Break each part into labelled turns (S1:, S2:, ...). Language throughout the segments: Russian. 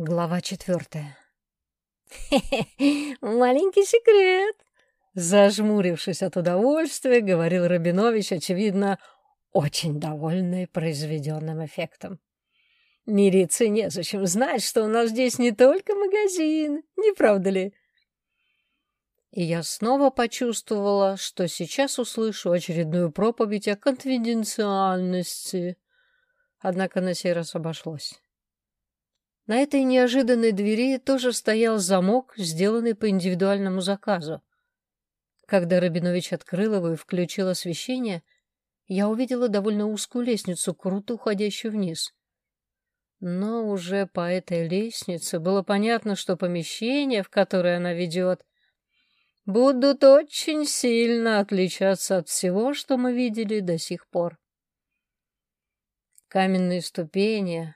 S1: Глава четвертая. «Хе-хе, маленький секрет!» Зажмурившись от удовольствия, говорил Рабинович, очевидно, очень довольный произведенным эффектом. «Мириться незачем знать, что у нас здесь не только магазин, не правда ли?» И я снова почувствовала, что сейчас услышу очередную проповедь о конфиденциальности. Однако на сей раз обошлось. На этой неожиданной двери тоже стоял замок, сделанный по индивидуальному заказу. Когда Рабинович открыл его и включил освещение, я увидела довольно узкую лестницу, круто уходящую вниз. Но уже по этой лестнице было понятно, что помещения, в которое она ведет, будут очень сильно отличаться от всего, что мы видели до сих пор. Каменные ступени,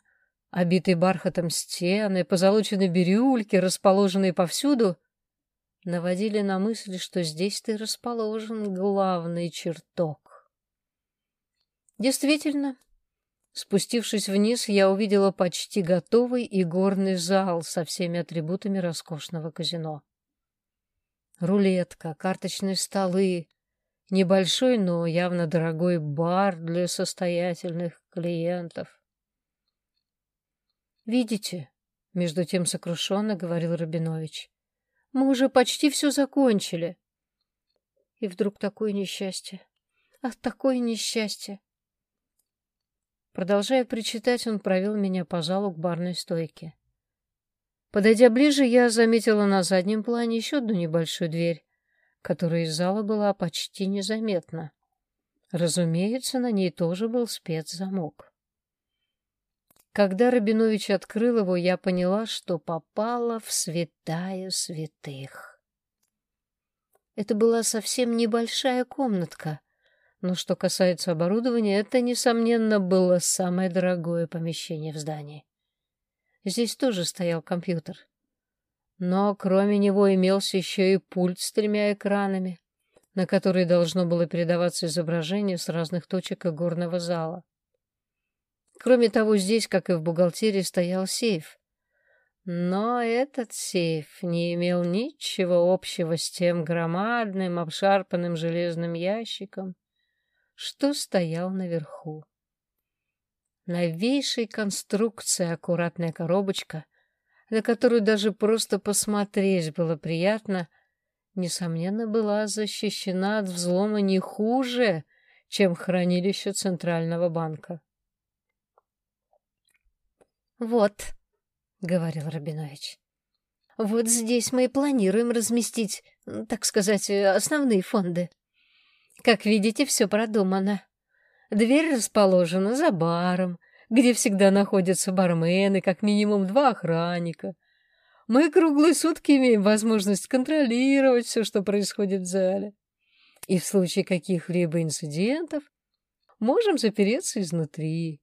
S1: Обитые бархатом стены, позолоченные бирюльки, расположенные повсюду, наводили на мысль, что здесь-то и расположен главный чертог. Действительно, спустившись вниз, я увидела почти готовый игорный зал со всеми атрибутами роскошного казино. Рулетка, карточные столы, небольшой, но явно дорогой бар для состоятельных клиентов — «Видите?» — между тем сокрушенно говорил Рабинович. «Мы уже почти все закончили». И вдруг такое несчастье. Ах, такое несчастье! Продолжая причитать, он провел меня по залу к барной стойке. Подойдя ближе, я заметила на заднем плане еще одну небольшую дверь, которая из зала была почти незаметна. Разумеется, на ней тоже был спецзамок. Когда Рабинович открыл его, я поняла, что попала в святая святых. Это была совсем небольшая комнатка, но что касается оборудования, это, несомненно, было самое дорогое помещение в здании. Здесь тоже стоял компьютер. Но кроме него имелся еще и пульт с тремя экранами, на которые должно было передаваться изображение с разных точек игорного зала. Кроме того, здесь, как и в бухгалтерии, стоял сейф. Но этот сейф не имел ничего общего с тем громадным, обшарпанным железным ящиком, что стоял наверху. Новейшей конструкции аккуратная коробочка, на которую даже просто посмотреть было приятно, несомненно, была защищена от взлома не хуже, чем хранилище Центрального банка. «Вот», — говорил Рабинович, — «вот здесь мы и планируем разместить, так сказать, основные фонды. Как видите, все продумано. Дверь расположена за баром, где всегда находятся бармены, как минимум два охранника. Мы круглые сутки имеем возможность контролировать все, что происходит в зале. И в случае каких-либо инцидентов можем запереться изнутри.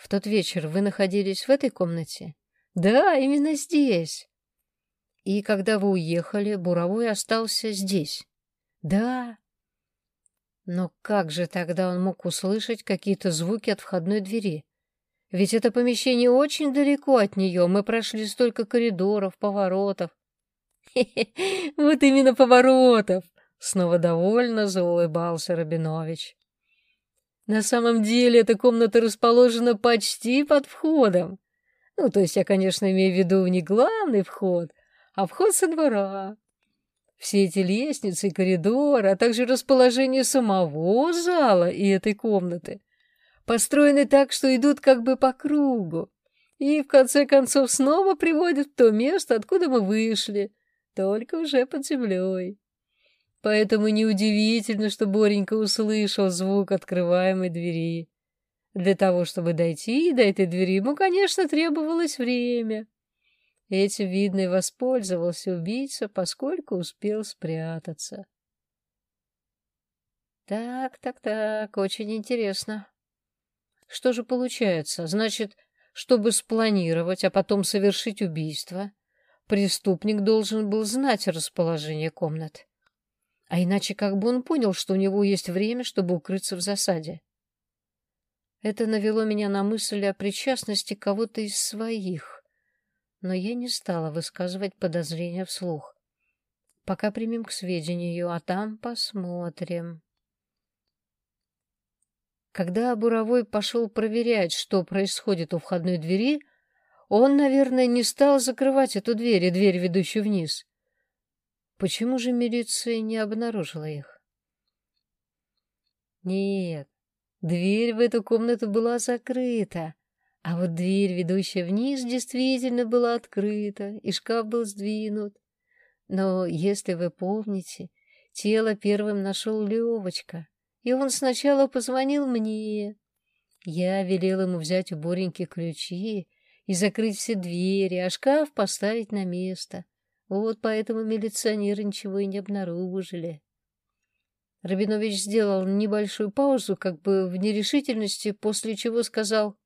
S1: В тот вечер вы находились в этой комнате? Да, именно здесь. И когда вы уехали, Буровой остался здесь? Да. Но как же тогда он мог услышать какие-то звуки от входной двери? Ведь это помещение очень далеко от нее. Мы прошли столько коридоров, поворотов. вот именно поворотов! Снова довольно заулыбался Рабинович. На самом деле эта комната расположена почти под входом. Ну, то есть я, конечно, имею в виду не главный вход, а вход со двора. Все эти лестницы коридоры, а также расположение самого зала и этой комнаты построены так, что идут как бы по кругу и, в конце концов, снова приводят в то место, откуда мы вышли, только уже под землей. Поэтому неудивительно, что Боренька услышал звук открываемой двери. Для того, чтобы дойти до этой двери, ему, конечно, требовалось время. Этим, видно, и воспользовался убийца, поскольку успел спрятаться. Так, так, так, очень интересно. Что же получается? Значит, чтобы спланировать, а потом совершить убийство, преступник должен был знать расположение комнат. А иначе как бы он понял, что у него есть время, чтобы укрыться в засаде? Это навело меня на мысль о причастности кого-то из своих но я не стала высказывать подозрения вслух. Пока примем к сведению, а там посмотрим. Когда Буровой пошел проверять, что происходит у входной двери, он, наверное, не стал закрывать эту дверь и дверь, ведущую вниз. Почему же милиция не обнаружила их? Нет, дверь в эту комнату была закрыта, а вот дверь, ведущая вниз, действительно была открыта, и шкаф был сдвинут. Но, если вы помните, тело первым нашел Левочка, и он сначала позвонил мне. Я велел ему взять у Бореньки ключи и закрыть все двери, а шкаф поставить на место. Вот поэтому милиционеры ничего и не обнаружили. Рабинович сделал небольшую паузу, как бы в нерешительности, после чего сказал,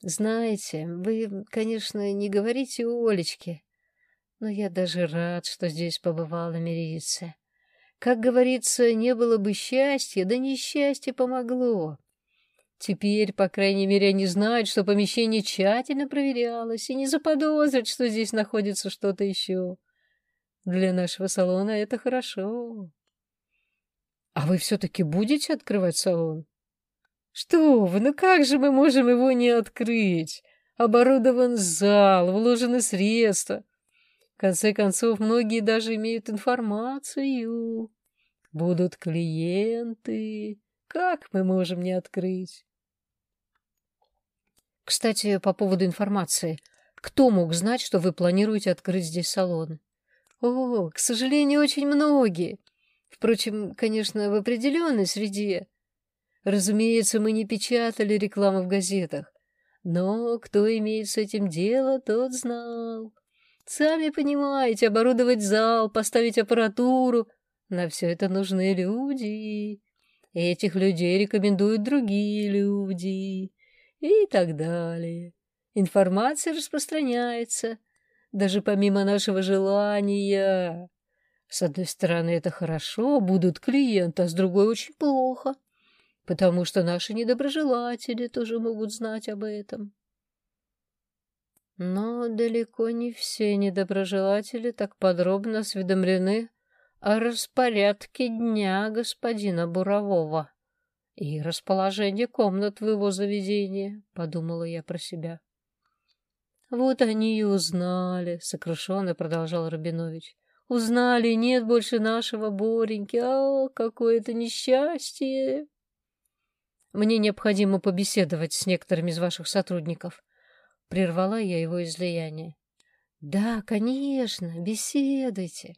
S1: «Знаете, вы, конечно, не говорите Олечке, но я даже рад, что здесь побывала милиция. Как говорится, не было бы счастья, да несчастье помогло. Теперь, по крайней мере, они знают, что помещение тщательно проверялось и не заподозрят, что здесь находится что-то еще. Для нашего салона это хорошо. А вы все-таки будете открывать салон? Что вы, ну как же мы можем его не открыть? Оборудован зал, вложены средства конце концов, многие даже имеют информацию. Будут клиенты. Как мы можем не открыть? Кстати, по поводу информации. Кто мог знать, что вы планируете открыть здесь салон? О, к сожалению, очень многие. Впрочем, конечно, в определенной среде. Разумеется, мы не печатали рекламу в газетах. Но кто имеет с этим дело, тот знал. Сами понимаете, оборудовать зал, поставить аппаратуру. На все это нужны люди. Этих людей рекомендуют другие люди. И так далее. Информация распространяется, даже помимо нашего желания. С одной стороны, это хорошо, будут клиенты, а с другой очень плохо, потому что наши недоброжелатели тоже могут знать об этом. Но далеко не все недоброжелатели так подробно осведомлены о распорядке дня господина Бурового и расположении комнат в его заведении, — подумала я про себя. Вот они и узнали, — сокрушенно продолжал Рабинович. Узнали, нет больше нашего Бореньки. А, какое это несчастье! Мне необходимо побеседовать с некоторыми из ваших сотрудников. Прервала я его излияние. «Да, конечно, беседуйте».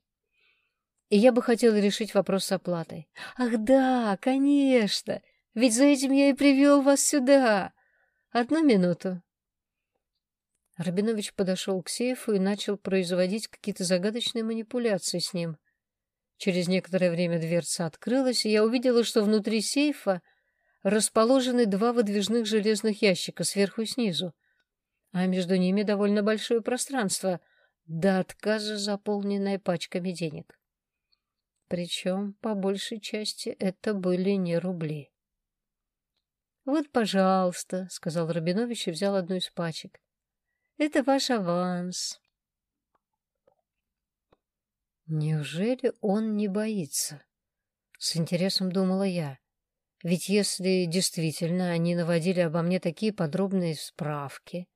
S1: И я бы хотела решить вопрос с оплатой. «Ах да, конечно, ведь за этим я и привел вас сюда. Одну минуту». Рабинович подошел к сейфу и начал производить какие-то загадочные манипуляции с ним. Через некоторое время дверца открылась, и я увидела, что внутри сейфа расположены два выдвижных железных ящика сверху и снизу а между ними довольно большое пространство, до отказа заполненное пачками денег. Причем, по большей части, это были не рубли. «Вот, пожалуйста», — сказал Рабинович и взял одну из пачек. «Это ваш аванс». Неужели он не боится? С интересом думала я. Ведь если действительно они наводили обо мне такие подробные справки,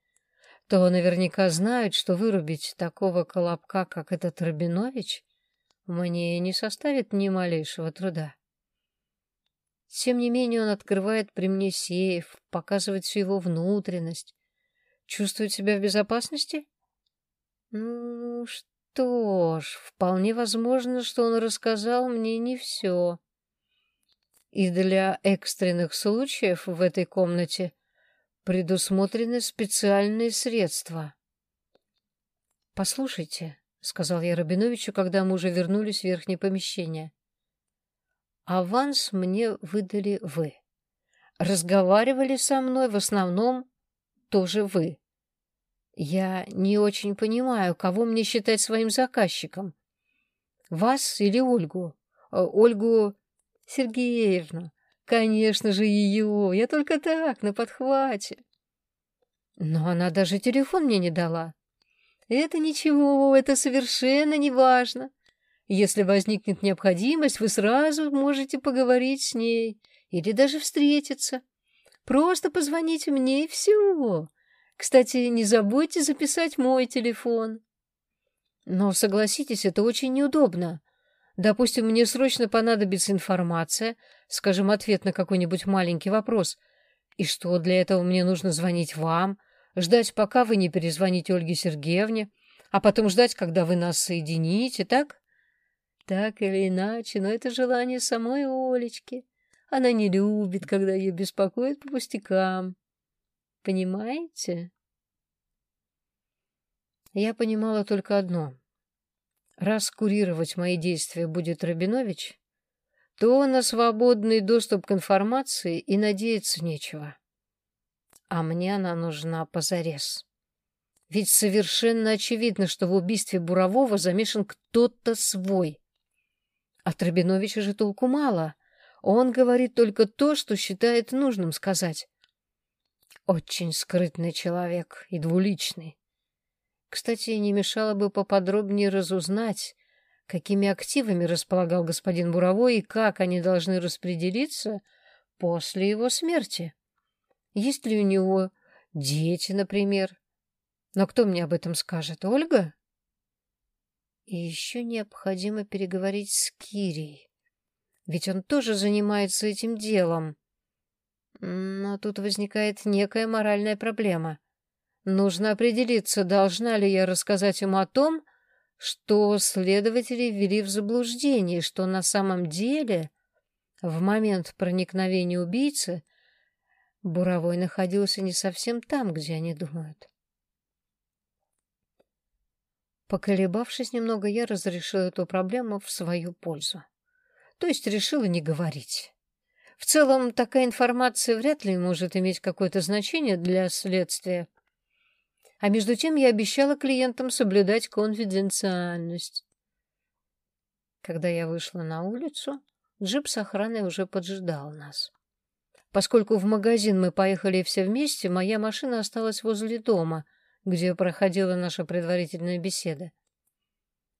S1: то наверняка знают, что вырубить такого колобка, как этот Рабинович, мне не составит ни малейшего труда. Тем не менее он открывает при мне сейф, показывает всю его внутренность. Чувствует себя в безопасности? Ну, что ж, вполне возможно, что он рассказал мне не все. И для экстренных случаев в этой комнате предусмотрены специальные средства. «Послушайте», — сказал я Рабиновичу, когда мы уже вернулись в верхнее помещение, — «аванс мне выдали вы. Разговаривали со мной в основном тоже вы. Я не очень понимаю, кого мне считать своим заказчиком. Вас или Ольгу? Э, Ольгу Сергеевну. Конечно же, ее. Я только так, на подхвате. Но она даже телефон мне не дала. Это ничего, это совершенно не важно. Если возникнет необходимость, вы сразу можете поговорить с ней или даже встретиться. Просто позвоните мне и все. Кстати, не забудьте записать мой телефон. Но согласитесь, это очень неудобно. Допустим, мне срочно понадобится информация, скажем, ответ на какой-нибудь маленький вопрос. И что, для этого мне нужно звонить вам, ждать, пока вы не перезвоните Ольге Сергеевне, а потом ждать, когда вы нас соедините, так? Так или иначе, но это желание самой Олечки. Она не любит, когда ее беспокоят по пустякам. Понимаете? Я понимала только одно. Раз курировать мои действия будет Рабинович, то на свободный доступ к информации и надеяться нечего. А мне она нужна позарез. Ведь совершенно очевидно, что в убийстве Бурового замешан кто-то свой. От Рабиновича же толку мало. Он говорит только то, что считает нужным сказать. Очень скрытный человек и двуличный. Кстати, не мешало бы поподробнее разузнать, какими активами располагал господин Буровой и как они должны распределиться после его смерти. Есть ли у него дети, например? Но кто мне об этом скажет? Ольга? И еще необходимо переговорить с Кирией. Ведь он тоже занимается этим делом. Но тут возникает некая моральная проблема. Нужно определиться, должна ли я рассказать ему о том, что следователи ввели в заблуждение, что на самом деле в момент проникновения убийцы Буровой находился не совсем там, где они думают. Поколебавшись немного, я разрешила эту проблему в свою пользу. То есть решила не говорить. В целом, такая информация вряд ли может иметь какое-то значение для следствия. А между тем я обещала клиентам соблюдать конфиденциальность. Когда я вышла на улицу, джип с охраной уже поджидал нас. Поскольку в магазин мы поехали все вместе, моя машина осталась возле дома — где проходила наша предварительная беседа.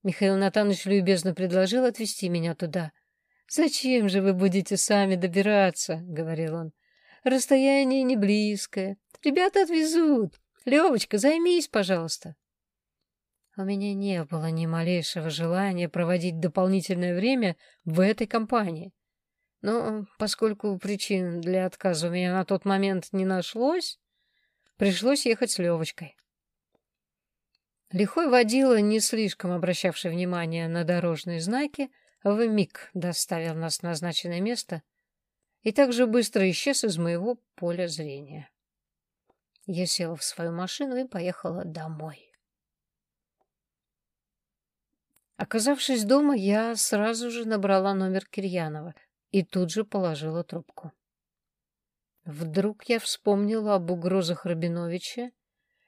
S1: Михаил Натанович любезно предложил отвезти меня туда. «Зачем же вы будете сами добираться?» — говорил он. «Расстояние не близкое. Ребята отвезут. Левочка, займись, пожалуйста». У меня не было ни малейшего желания проводить дополнительное время в этой компании. Но поскольку причин для отказа у меня на тот момент не нашлось, пришлось ехать с Левочкой. Лихой водила, не слишком обращавший внимание на дорожные знаки, в миг доставил нас в назначенное место и так же быстро исчез из моего поля зрения. Я села в свою машину и поехала домой. Оказавшись дома, я сразу же набрала номер Кирьянова и тут же положила трубку. Вдруг я вспомнила об угрозах Рабиновича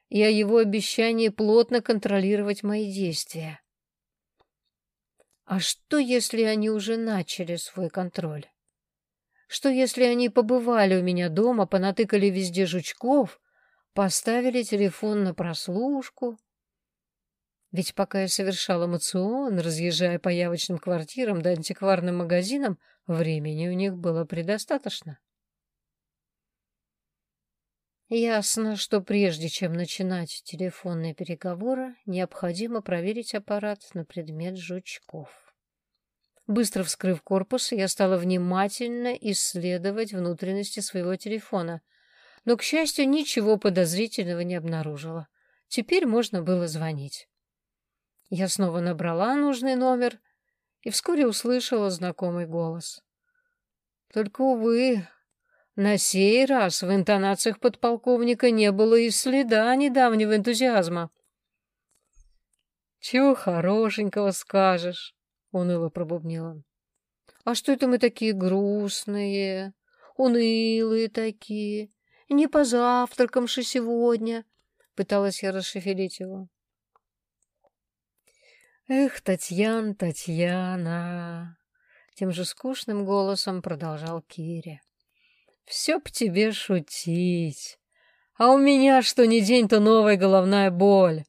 S1: и о его обещании плотно контролировать мои действия. А что, если они уже начали свой контроль? Что, если они побывали у меня дома, понатыкали везде жучков, поставили телефон на прослушку? Ведь пока я совершал эмоцион, разъезжая по явочным квартирам да антикварным магазинам, времени у них было предостаточно. Ясно, что прежде чем начинать телефонные переговоры, необходимо проверить аппарат на предмет жучков. Быстро вскрыв корпус, я стала внимательно исследовать внутренности своего телефона, но, к счастью, ничего подозрительного не обнаружила. Теперь можно было звонить. Я снова набрала нужный номер и вскоре услышала знакомый голос. Только, увы, на сей раз в интонациях подполковника не было и следа недавнего энтузиазма. «Чего хорошенького скажешь?» — уныло пробубнил он. «А что это мы такие грустные, унылые такие, не позавтракамши сегодня?» — пыталась я расшевелить его. «Эх, Татьяна, Татьяна!» — тем же скучным голосом продолжал Киря. Все б тебе шутить. А у меня что ни день, то новая головная боль.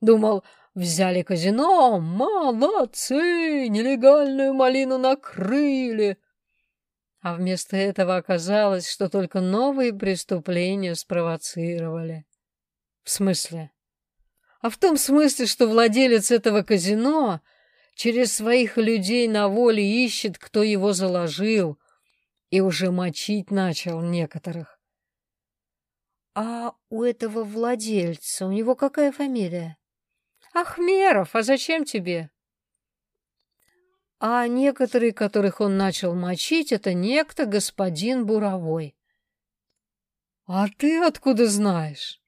S2: Думал, взяли казино, молодцы, нелегальную малину накрыли. А вместо этого оказалось, что только новые преступления спровоцировали. В смысле? А в том смысле, что владелец этого казино через своих людей на воле ищет, кто его заложил, и уже мочить начал некоторых.
S1: А у этого владельца, у него какая фамилия?
S2: Ахмеров, а зачем тебе?
S1: А некоторые, которых он начал мочить, это некто господин Буровой.
S2: А ты откуда знаешь?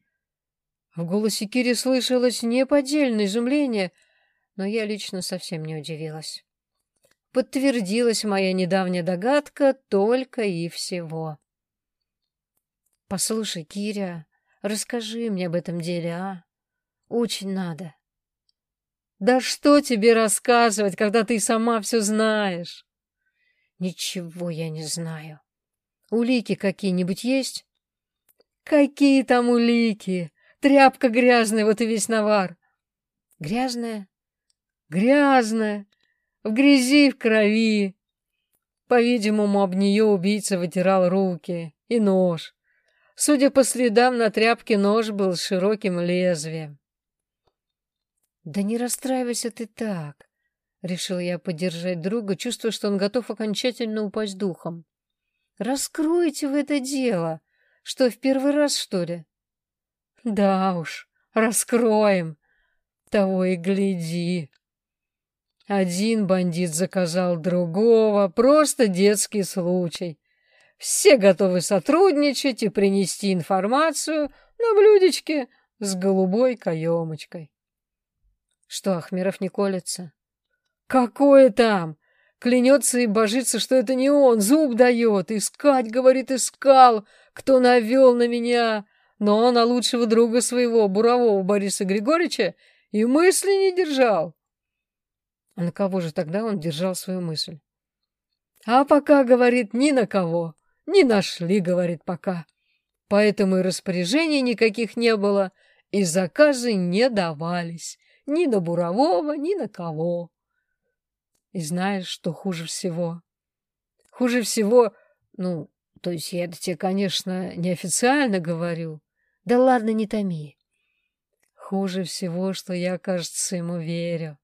S2: В голосе Кири слышалось неподдельное изумление, но я лично совсем не удивилась. Подтвердилась моя недавняя догадка только и всего.
S1: «Послушай, Киря, расскажи мне об этом деле, а? Очень надо».
S2: «Да что тебе рассказывать, когда ты сама все знаешь?»
S1: «Ничего я не знаю. Улики какие-нибудь есть?»
S2: «Какие там улики? Тряпка грязная, вот и весь навар.
S1: Грязная?
S2: Грязная. В грязи, в крови. По-видимому, об нее убийца вытирал руки. И нож. Судя по следам, на тряпке нож был с широким лезвием.
S1: «Да не расстраивайся ты так», — решил я поддержать друга, чувствуя, что он готов окончательно упасть духом. «Раскройте вы это дело. Что, в первый раз, что ли?»
S2: Да уж, раскроем. Того и гляди. Один бандит заказал другого, просто детский случай. Все готовы сотрудничать и принести информацию на блюдечке с голубой каемочкой.
S1: Что, Ахмеров не колется?
S2: Какое там? Клянется и божится, что это не он, зуб дает. Искать, говорит, искал, кто навел на меня но на лучшего друга своего, бурового Бориса Григорьевича, и мысли не держал. А на кого же тогда он держал свою мысль? А пока, говорит, ни на кого. Не нашли, говорит, пока. Поэтому и распоряжений никаких не было, и заказы не давались ни на Бурового, ни на кого. И знаешь, что хуже всего? Хуже всего, ну, то есть я это тебе, конечно, неофициально говорю,
S1: да ладно, не томи.
S2: Хуже всего, что я, кажется, ему верю.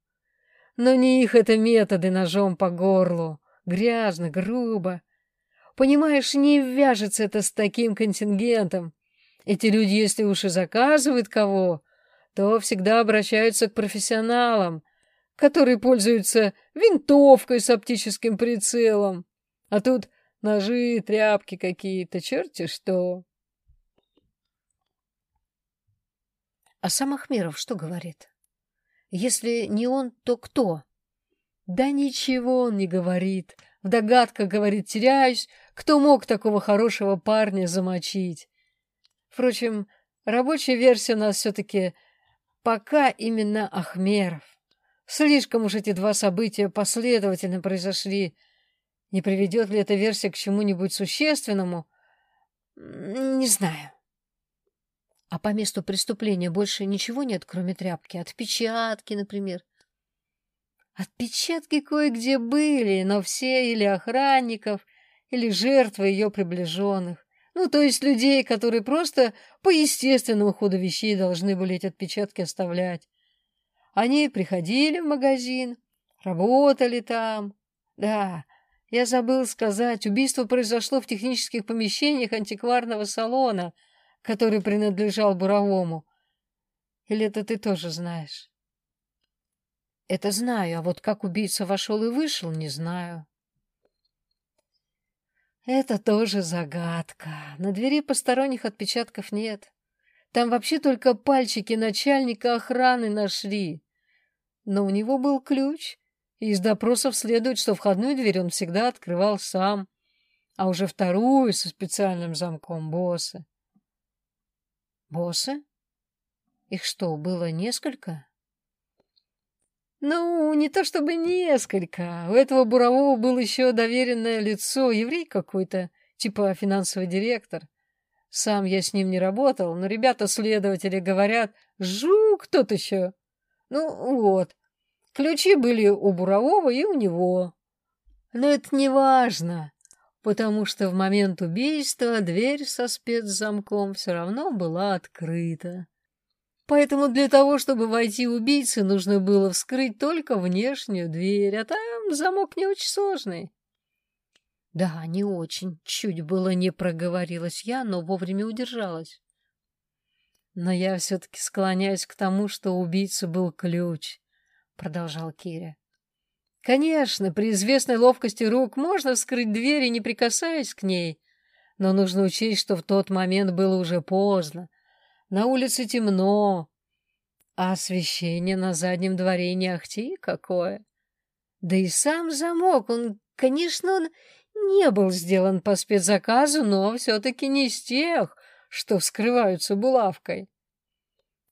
S2: Но не их это методы ножом по горлу. Грязно, грубо. Понимаешь, не вяжется это с таким контингентом. Эти люди, если уж и заказывают кого, то всегда обращаются к профессионалам, которые пользуются винтовкой с оптическим прицелом. А тут ножи, тряпки какие-то, черти что.
S1: А сам Ахмеров что говорит? Если не он, то кто?
S2: Да ничего он не говорит. В догадках, говорит, теряюсь. Кто мог такого хорошего парня замочить? Впрочем, рабочая версия у нас все-таки пока именно Ахмеров. Слишком уж эти два события последовательно произошли. Не приведет ли эта версия к чему-нибудь существенному? Не знаю.
S1: А по месту преступления больше ничего нет, кроме тряпки? Отпечатки, например?
S2: Отпечатки кое-где были, но все или охранников, или жертвы ее приближенных. Ну, то есть людей, которые просто по естественному ходу вещей должны были эти отпечатки оставлять. Они приходили в магазин, работали там. Да, я забыл сказать, убийство произошло в технических помещениях антикварного салона — который принадлежал Буровому. Или это ты тоже знаешь?
S1: Это знаю, а вот как убийца вошел и вышел, не знаю.
S2: Это тоже загадка. На двери посторонних отпечатков нет. Там вообще только пальчики начальника охраны нашли. Но у него был ключ, и из допросов следует, что входную дверь он всегда открывал сам, а уже вторую со специальным замком босса.
S1: Боссы? Их что, было несколько?
S2: Ну, не то чтобы несколько. У этого Бурового был еще доверенное лицо, еврей какой-то, типа финансовый директор. Сам я с ним не работал, но ребята-следователи говорят, жук тот еще. Ну вот, ключи были у Бурового и у него. Но это не важно, потому что в момент убийства дверь со спецзамком все равно была открыта. Поэтому для того, чтобы войти убийце, нужно было вскрыть только внешнюю дверь, а там замок не очень сложный. Да, не очень. Чуть было не проговорилась я, но вовремя удержалась. Но я все-таки склоняюсь к тому, что убийца был ключ, — продолжал Киря. Конечно, при известной ловкости рук можно вскрыть дверь и не прикасаясь к ней, но нужно учесть, что в тот момент было уже поздно. На улице темно, а освещение на заднем дворе не ахти какое. Да и сам замок, он, конечно, он не был сделан по спецзаказу, но все-таки не из тех, что вскрываются булавкой.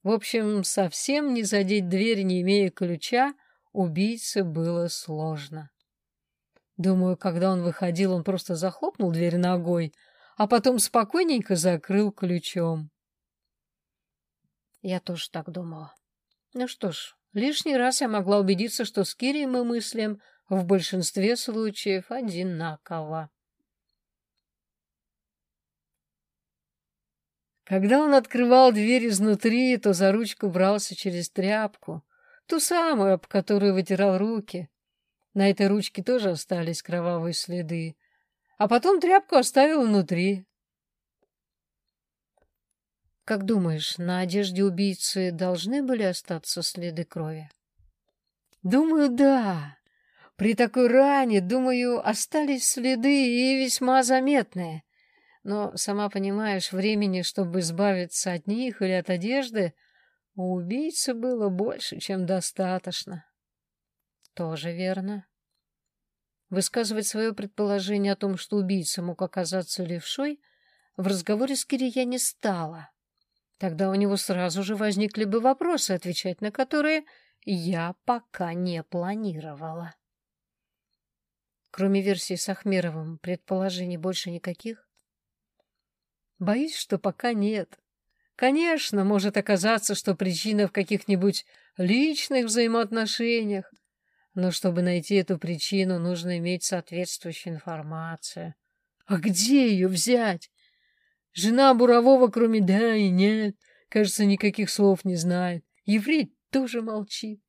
S2: В общем, совсем не задеть дверь, не имея ключа, убийце было сложно. Думаю, когда он выходил, он просто захлопнул дверь ногой, а потом спокойненько закрыл ключом. Я тоже так думала. Ну что ж, лишний раз я могла убедиться, что с Кирией мы мыслим в большинстве случаев одинаково. Когда он открывал дверь изнутри, то за ручку брался через тряпку, ту самую, об которую вытирал руки. На этой ручке тоже остались кровавые следы. А потом тряпку оставил внутри. Как думаешь, на одежде убийцы должны были остаться следы крови? Думаю, да. При такой ране, думаю, остались следы и весьма заметные. Но, сама понимаешь, времени, чтобы избавиться от них или от одежды, у убийцы было больше, чем достаточно. Тоже верно. Высказывать свое предположение о том, что убийца мог оказаться левшой, в разговоре с Кири я не стала. Тогда у него сразу же возникли бы вопросы, отвечать на которые я пока не планировала. Кроме версии с Ахмеровым, предположений больше никаких? Боюсь, что пока нет. Конечно, может оказаться, что причина в каких-нибудь личных взаимоотношениях, но чтобы найти эту причину, нужно иметь соответствующую информацию. А где ее взять? Жена Бурового, кроме «да» и «нет», кажется, никаких слов не знает. Еврей тоже молчит.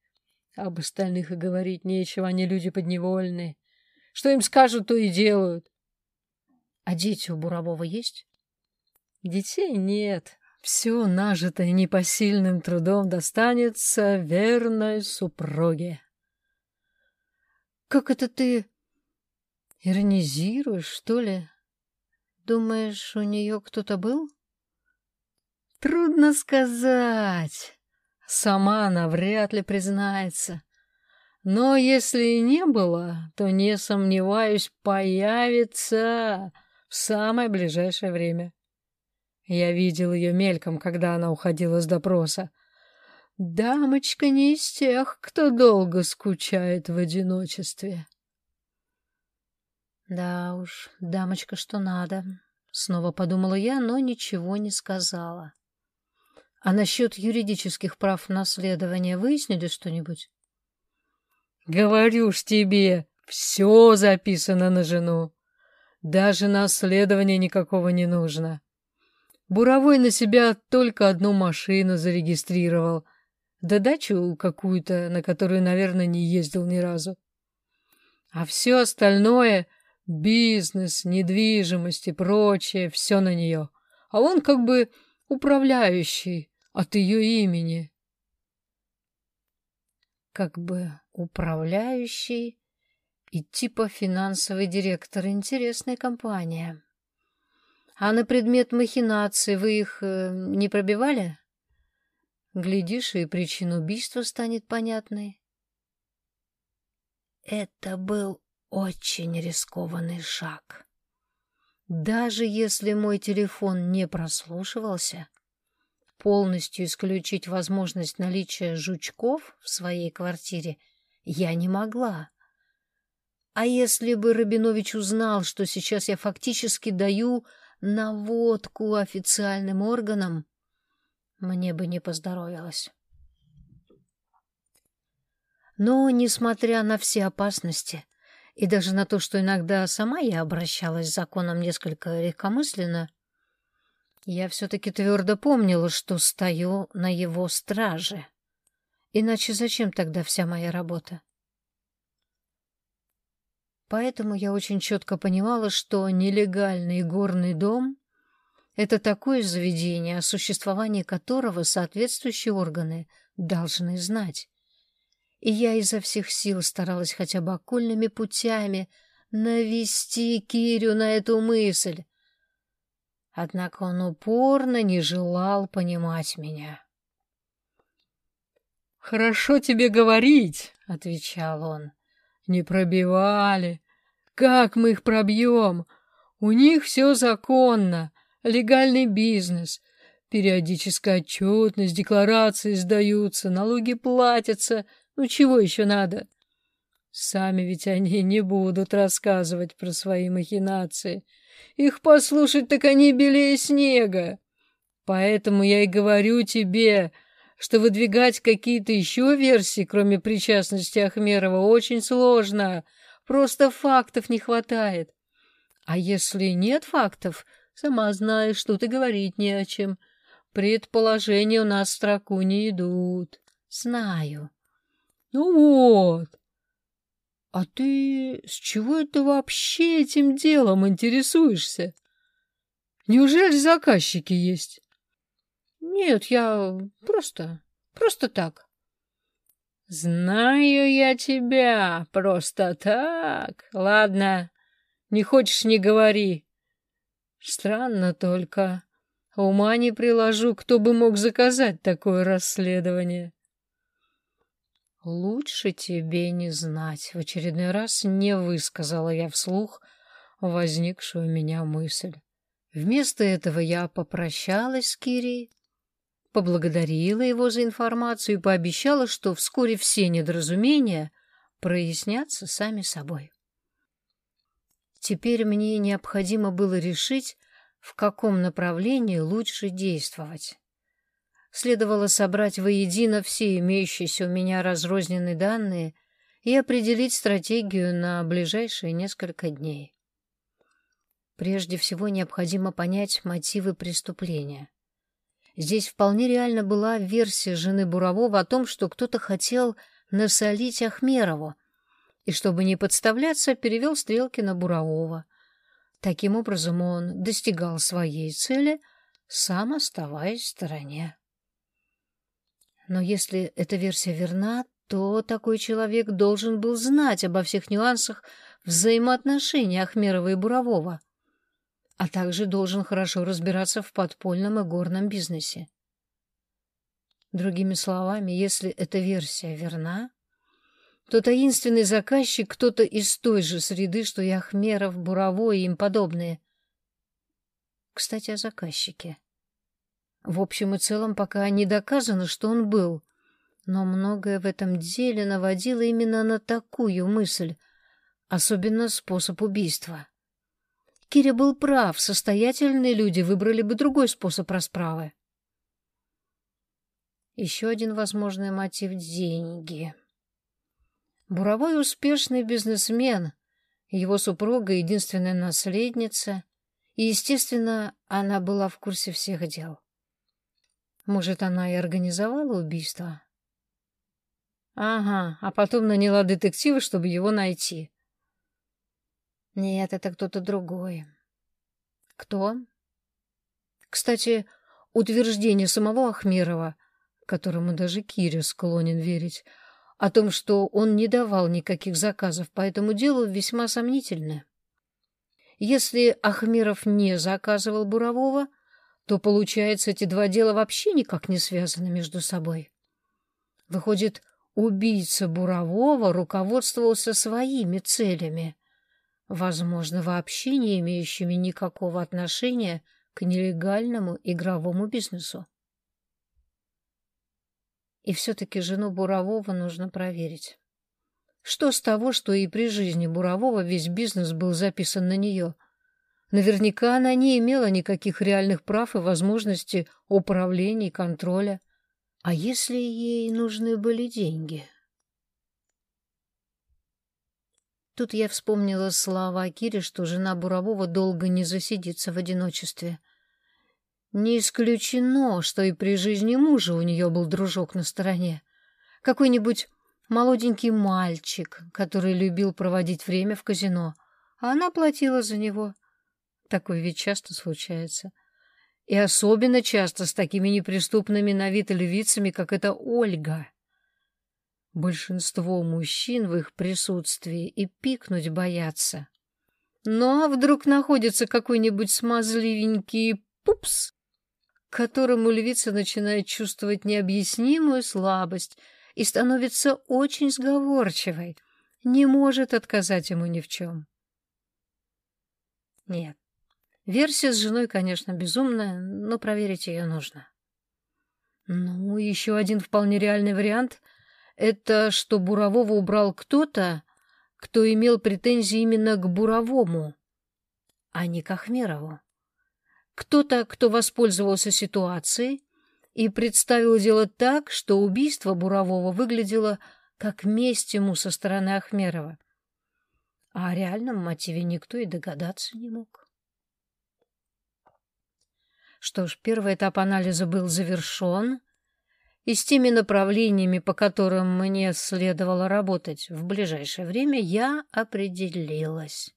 S2: Об остальных и говорить нечего, они люди подневольные. Что им скажут, то и делают. А дети у Бурового есть? Детей нет. Все нажитое непосильным трудом достанется верной супруге. Как это ты иронизируешь, что ли? Думаешь, у нее кто-то был? Трудно сказать. Сама она вряд ли признается. Но если и не было, то, не сомневаюсь, появится в самое ближайшее время. Я видел ее мельком, когда она уходила с допроса. Дамочка не из тех, кто долго скучает в одиночестве. Да уж, дамочка, что надо. Снова подумала я, но ничего не сказала. А насчет юридических прав наследования выяснили что-нибудь? Говорю ж тебе, все записано на жену. Даже наследования никакого не нужно. Буровой на себя только одну машину зарегистрировал, да дачу какую-то, на которую, наверное, не ездил ни разу. А все остальное — бизнес, недвижимость и прочее — все на нее. А он как бы управляющий от ее имени как бы управляющий и типа финансовый директор. Интересная компания. А на предмет махинации вы их э, не пробивали? Глядишь, и причина убийства станет понятной. Это был очень рискованный шаг. Даже если мой телефон не прослушивался, полностью исключить возможность наличия жучков в своей квартире я не могла. А если бы Рабинович узнал, что сейчас я фактически даю
S1: наводку официальным органам, мне бы не поздоровилось. Но, несмотря на все опасности, и даже на то, что иногда сама я обращалась с законом несколько легкомысленно, я все-таки твердо помнила, что стою на его страже. Иначе зачем тогда вся моя работа? Поэтому я очень четко понимала, что нелегальный горный дом — это такое заведение, о существовании которого соответствующие органы должны знать и я изо всех сил старалась хотя бы окольными путями навести Кирю на эту мысль. Однако он упорно не желал понимать меня.
S2: «Хорошо тебе говорить», — отвечал он. «Не пробивали. Как мы их пробьем? У них все законно, легальный бизнес, периодическая отчетность, декларации сдаются, налоги платятся». Ну, чего еще надо? Сами ведь они не будут рассказывать про свои махинации. Их послушать так они белее снега. Поэтому я и говорю тебе, что выдвигать какие-то еще версии, кроме причастности Ахмерова, очень сложно. Просто фактов не хватает. А если нет фактов, сама знаешь, что ты говорить не о чем. Предположения у нас в строку не идут.
S1: Знаю.
S2: Ну вот. А ты с чего это вообще этим делом интересуешься? Неужели заказчики есть?
S1: Нет, я просто, просто так.
S2: Знаю я тебя просто так. Ладно, не хочешь — не говори. Странно только. Ума не приложу, кто бы мог заказать такое расследование.
S1: «Лучше тебе не знать», — в очередной раз не высказала я вслух возникшую у меня мысль. Вместо этого я попрощалась с Кирией, поблагодарила его за информацию и пообещала, что вскоре все недоразумения прояснятся сами собой. Теперь мне необходимо было решить, в каком направлении лучше действовать. Следовало собрать воедино все имеющиеся у меня разрозненные данные и определить стратегию на ближайшие несколько дней. Прежде всего необходимо понять мотивы преступления. Здесь вполне реально была версия жены Бурового о том, что кто-то хотел насолить Ахмерову, и, чтобы не подставляться, перевел стрелки на Бурового. Таким образом он достигал своей цели, сам оставаясь в стороне. Но если эта версия верна, то такой человек должен был знать обо всех нюансах взаимоотношений Ахмерова и Бурового, а также должен хорошо разбираться в подпольном и горном бизнесе. Другими словами, если эта версия верна, то таинственный заказчик кто-то из той же среды, что и Ахмеров, Буровой и им подобные. Кстати, о заказчике. В общем и целом пока не доказано, что он был. Но многое в этом деле наводило именно на такую мысль, особенно способ убийства. Киря был прав, состоятельные люди выбрали бы другой способ расправы. Еще один возможный мотив — деньги. Буровой успешный бизнесмен, его супруга — единственная наследница, и, естественно, она была в курсе всех дел. Может, она и организовала убийство? Ага, а потом наняла детектива, чтобы его найти. Нет, это кто-то другой. Кто? Кстати, утверждение самого Ахмерова, которому даже Киря склонен верить, о том, что он не давал никаких заказов по этому делу, весьма сомнительно. Если Ахмеров не заказывал Бурового, то, получается, эти два дела вообще никак не связаны между собой. Выходит, убийца Бурового руководствовался своими целями, возможно, вообще не имеющими никакого отношения к нелегальному игровому бизнесу. И все-таки жену Бурового нужно проверить. Что с того, что и при жизни Бурового весь бизнес был записан на нее —
S2: Наверняка она не имела никаких реальных прав и возможностей управления и контроля. А если ей нужны были деньги? Тут я вспомнила слова Кири, что жена Бурового долго не засидится в одиночестве. Не исключено, что и при жизни мужа у нее был дружок на стороне. Какой-нибудь молоденький мальчик, который любил проводить время в казино, а она платила за него. Такое ведь часто случается. И особенно часто с такими неприступными на вид львицами, как эта Ольга. Большинство мужчин в их присутствии и пикнуть боятся. Но вдруг находится какой-нибудь смазливенький пупс, которому львица начинает чувствовать необъяснимую слабость и становится очень сговорчивой, не может отказать ему ни в чем. Нет, версия с женой, конечно, безумная, но проверить ее нужно. Ну, еще один вполне реальный вариант — это что Бурового убрал кто-то, кто имел претензии именно к Буровому, а не к Ахмерову. Кто-то, кто воспользовался ситуацией и представил дело так, что убийство Бурового выглядело как месть ему со стороны Ахмерова. А о реальном мотиве никто и догадаться не мог. Что ж, первый этап анализа был завершен, и с теми направлениями, по которым мне следовало работать в ближайшее время, я определилась.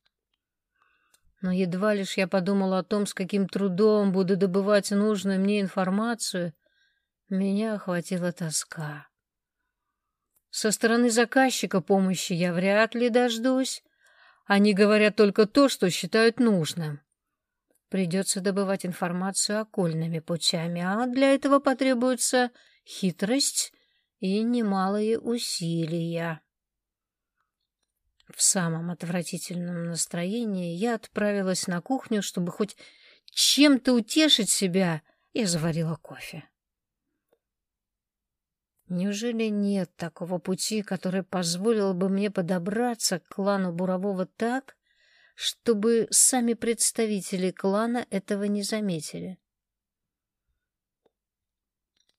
S2: Но едва лишь я подумала о том, с каким трудом буду добывать нужную мне информацию, меня охватила тоска. Со стороны заказчика помощи я вряд ли дождусь. Они говорят только то, что считают нужным. Придется добывать информацию окольными путями, а для этого потребуется хитрость и немалые усилия. В самом отвратительном настроении я отправилась на кухню, чтобы хоть чем-то утешить себя, и заварила кофе. Неужели нет такого пути, который позволил бы мне подобраться к клану Бурового так, чтобы сами представители клана этого не заметили?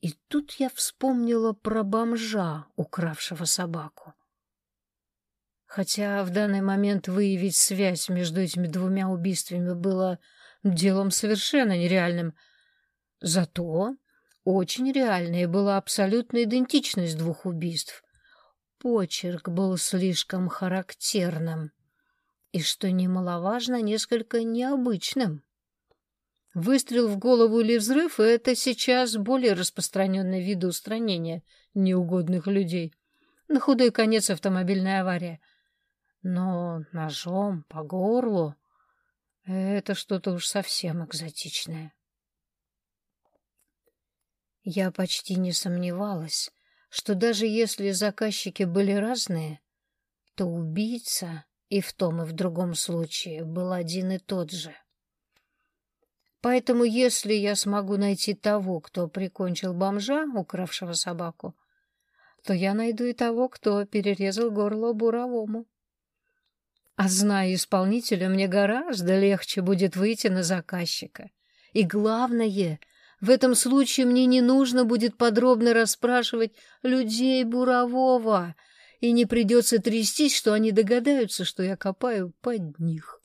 S2: И тут я вспомнила про бомжа, укравшего собаку. Хотя в данный момент выявить связь между этими двумя убийствами было делом совершенно нереальным. Зато очень реальной была абсолютная идентичность двух убийств. Почерк был слишком характерным и, что немаловажно, несколько необычным. Выстрел в голову или взрыв — это сейчас более распространенный вид устранения неугодных людей. На худой конец автомобильная авария. Но ножом по горлу — это что-то уж совсем экзотичное. Я почти не сомневалась, что даже если заказчики были разные, то убийца и в том и в другом случае был один и тот же. Поэтому если я смогу найти того, кто прикончил бомжа, укравшего собаку, то я найду и того, кто перерезал горло буровому. А зная исполнителя, мне гораздо легче будет выйти на заказчика. И главное, в этом случае мне не нужно будет подробно расспрашивать людей бурового, и не придется трястись, что они догадаются, что я копаю под них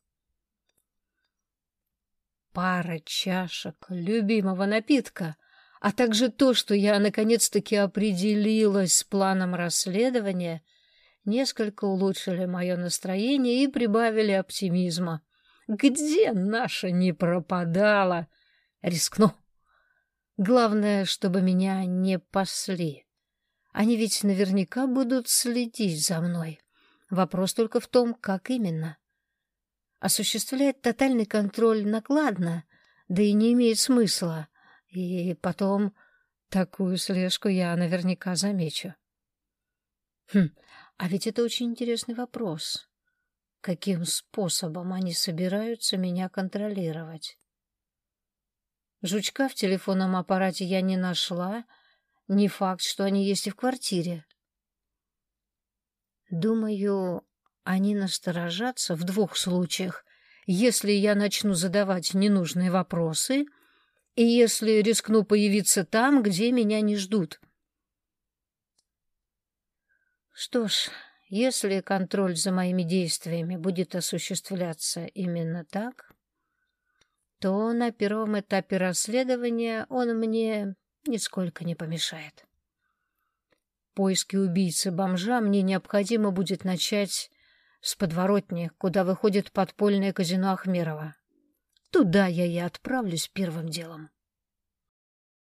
S2: пара чашек любимого напитка, а также то, что я наконец-таки определилась с планом расследования, несколько улучшили мое настроение и прибавили оптимизма. Где наша не пропадала? Рискну. Главное, чтобы меня не пасли. Они ведь наверняка будут следить за мной. Вопрос только в том, как именно. Осуществлять тотальный контроль накладно, да и не имеет смысла. И потом такую слежку я наверняка замечу. Хм, а ведь это очень интересный вопрос. Каким способом они собираются меня контролировать? Жучка в телефонном аппарате я не нашла. Не факт, что они есть и в квартире. Думаю, они насторожатся в двух случаях,
S1: если я начну задавать ненужные вопросы и если рискну появиться там, где меня не ждут. Что ж, если контроль за моими действиями будет осуществляться именно так, то на первом этапе расследования он мне нисколько не помешает. Поиски убийцы-бомжа мне необходимо будет начать с подворотни, куда выходит подпольное казино Ахмерова. Туда я и отправлюсь первым делом.